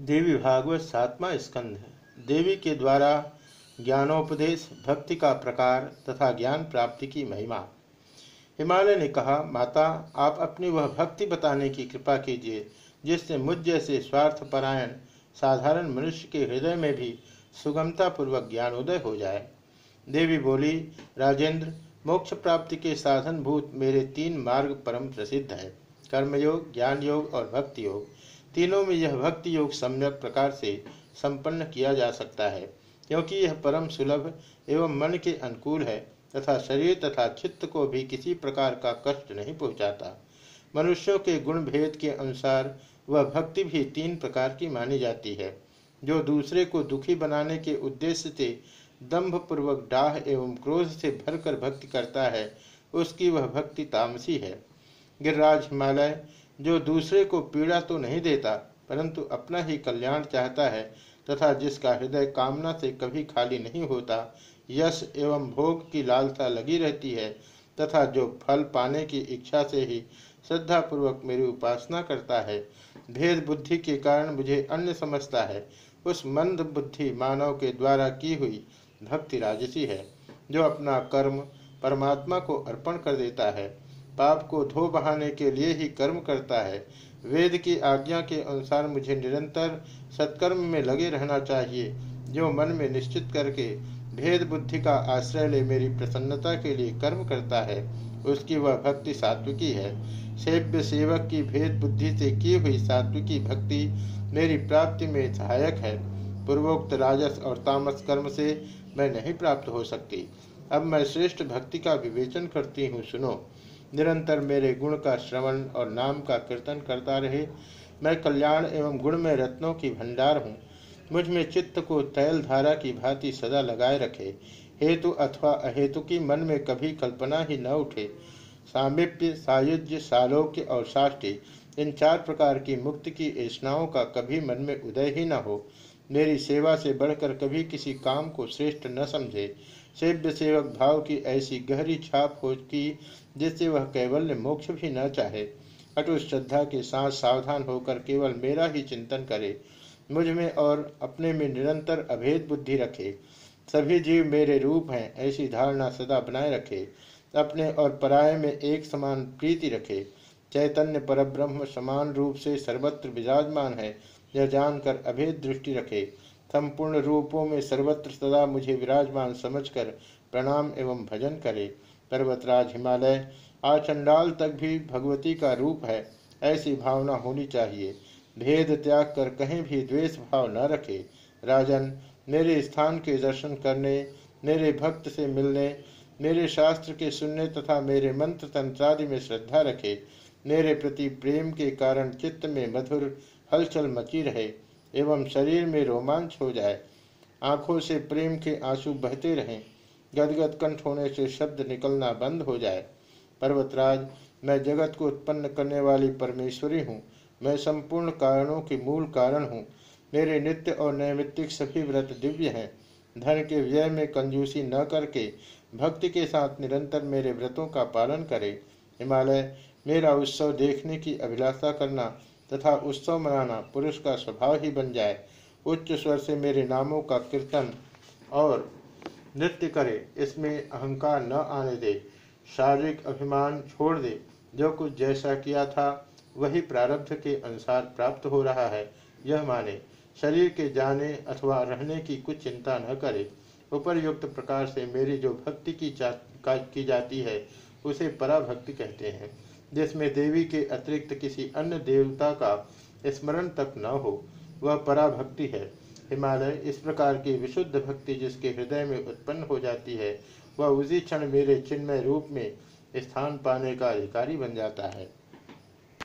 देवी भागवत सातवा स्कंध देवी के द्वारा ज्ञानोपदेश, भक्ति का प्रकार तथा ज्ञान प्राप्ति की महिमा। हिमालय ने कहा, माता, आप अपनी वह भक्ति बताने की कृपा कीजिए, जिससे मुझ जैसे स्वार्थपरायण, साधारण मनुष्य के हृदय में भी सुगमता पूर्वक ज्ञानोदय हो जाए। देवी बोली, राजेंद्र, मोक्ष प्राप्ति के साधन भूत मेरे तीन मार्ग परम प्रसिद्ध है। कर्मयोग ज्ञान योग और भक्ति योग तीनों में यह भक्ति योग सम्यक प्रकार से संपन्न किया जा सकता है, क्योंकि यह परम सुलभ एवं मन के अनुकूल है तथा शरीर तथा चित्त को भी किसी प्रकार का कष्ट नहीं पहुंचाता। मनुष्यों के गुण भेद के अनुसार वह भक्ति भी तीन प्रकार की मानी जाती है, जो दूसरे को दुखी बनाने के उद्देश्य से दंभ पूर्वक डाह एवं क्रोध से भरकर भक्ति करता है, उसकी वह भक्ति तामसी है। गिरिराज हिमालय जो दूसरे को पीड़ा तो नहीं देता, परंतु अपना ही कल्याण चाहता है तथा जिसका हृदय कामना से कभी खाली नहीं होता, यश एवं भोग की लालसा लगी रहती है तथा जो फल पाने की इच्छा से ही श्रद्धा पूर्वक मेरी उपासना करता है, भेद बुद्धि के कारण मुझे अन्य समझता है। उस मंद बुद्धि मानव के द्वारा की हुई भक्ति राजसी है, जो अपना कर्म परमात्मा को अर्पण कर देता है। पाप को धो बहाने के लिए ही कर्म करता है। वेद की आज्ञा के अनुसार मुझे निरंतर सत्कर्म में लगे रहना चाहिए, जो मन में निश्चित करके भेद बुद्धि का आश्रय ले मेरी प्रसन्नता के लिए कर्म करता है। उसकी वह भक्ति सात्विकी है। सेव्य सेवक की भेद बुद्धि से की हुई सात्विकी भक्ति मेरी प्राप्ति में सहायक है। पूर्वोक्त राजस और तामस कर्म से मैं नहीं प्राप्त हो सकती। अब मैं श्रेष्ठ भक्ति का विवेचन करती हूँ, सुनो। निरंतर मेरे गुण का श्रवण और नाम का कीर्तन करता रहे। मैं कल्याण एवं गुण में रत्नों की भंडार हूँ। मुझमें चित्त को तैल धारा की भांति सदा लगाए रखे। हेतु अथवा अहेतु की मन में कभी कल्पना ही न उठे। सामिप्य, सायुज्य, सालोक्य और साष्टी, इन चार प्रकार की मुक्ति की ऐषणाओं का कभी मन में उदय ही न हो। मेरी सेवा से बढ़कर कभी किसी काम को श्रेष्ठ न समझे। सेव्य सेवक भाव की ऐसी गहरी छाप हो कि जिससे वह कैवल्य मोक्ष भी न चाहे। अटु श्रद्धा के साथ सावधान होकर केवल मेरा ही चिंतन करे। मुझमें और अपने में निरंतर अभेद बुद्धि रखे। सभी जीव मेरे रूप हैं, ऐसी धारणा सदा बनाए रखे। अपने और पराय में एक समान प्रीति रखे। चैतन्य परब्रह्म समान रूप से सर्वत्र विराजमान है। यह जानकर अभेद दृष्टि रखे। संपूर्ण रूपों में सर्वत्र सदा मुझे विराजमान समझकर प्रणाम एवं भजन करे। पर्वतराज हिमालय आचंडाल तक भी भगवती का रूप है, ऐसी भावना होनी चाहिए। भेद त्याग कर कहीं भी द्वेष भाव न रखे। राजन, मेरे स्थान के दर्शन करने, मेरे भक्त से मिलने, मेरे शास्त्र के सुनने तथा मेरे मंत्र तंत्रादि में श्रद्धा रखे। मेरे प्रति प्रेम के कारण चित्त में मधुर हलचल मची रहे। एवं शरीर में रोमांच हो जाए। आँखों से प्रेम के आँसू बहते रहें। गदगद कंठ होने से शब्द निकलना बंद हो जाए। पर्वतराज, मैं जगत को उत्पन्न करने वाली परमेश्वरी हूँ। मैं संपूर्ण कारणों के मूल कारण हूँ। मेरे नित्य और नैमित्तिक सभी व्रत दिव्य हैं। धन के व्यय में कंजूसी न करके भक्ति के साथ निरंतर मेरे व्रतों का पालन करे। हिमालय, मेरा उत्सव देखने की अभिलाषा करना तथा उत्सव मनाना पुरुष का स्वभाव ही बन जाए, उच्च स्वर से मेरे नामों का कीर्तन और नृत्य करे, इसमें अहंकार न आने दे, शारीरिक अभिमान छोड़ दे, जो कुछ जैसा किया था, वही प्रारब्ध के अनुसार प्राप्त हो रहा है, यह माने, शरीर के जाने अथवा रहने की कुछ चिंता न करे, उपरयुक्त प्रकार से मेरी जो भक्ति की की जाती है, उसे पराभक्ति कहते हैं। जिसमें देवी के अतिरिक्त किसी अन्य देवता का स्मरण तक न हो, वह पराभक्ति है। हिमालय, इस प्रकार की विशुद्ध भक्ति जिसके हृदय में उत्पन्न हो जाती है, वह उसी क्षण मेरे चिन्मय रूप में स्थान पाने का अधिकारी बन जाता है।